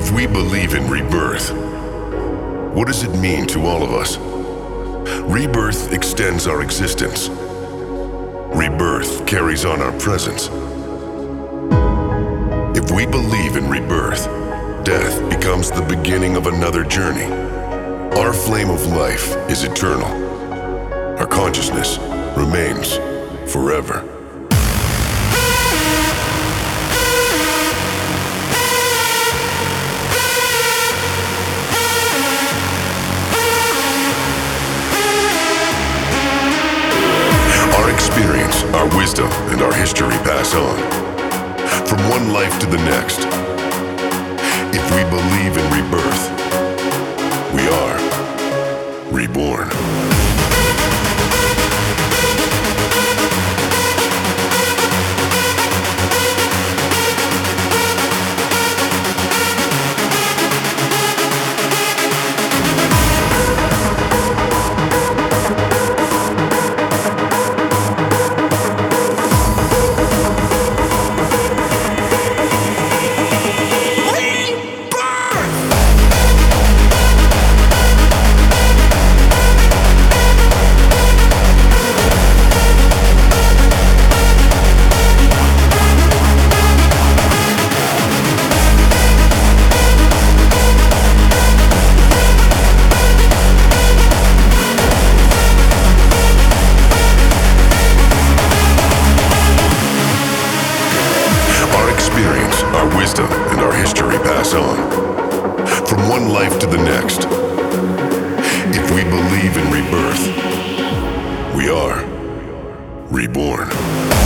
If we believe in rebirth, what does it mean to all of us? Rebirth extends our existence. Rebirth carries on our presence. If we believe in rebirth, death becomes the beginning of another journey. Our flame of life is eternal. Our consciousness remains forever. Experience, our wisdom, and our history pass on from one life to the next. If we believe in rebirth, we are reborn. Wisdom, and our history pass on from one life to the next. If we believe in rebirth, we are reborn.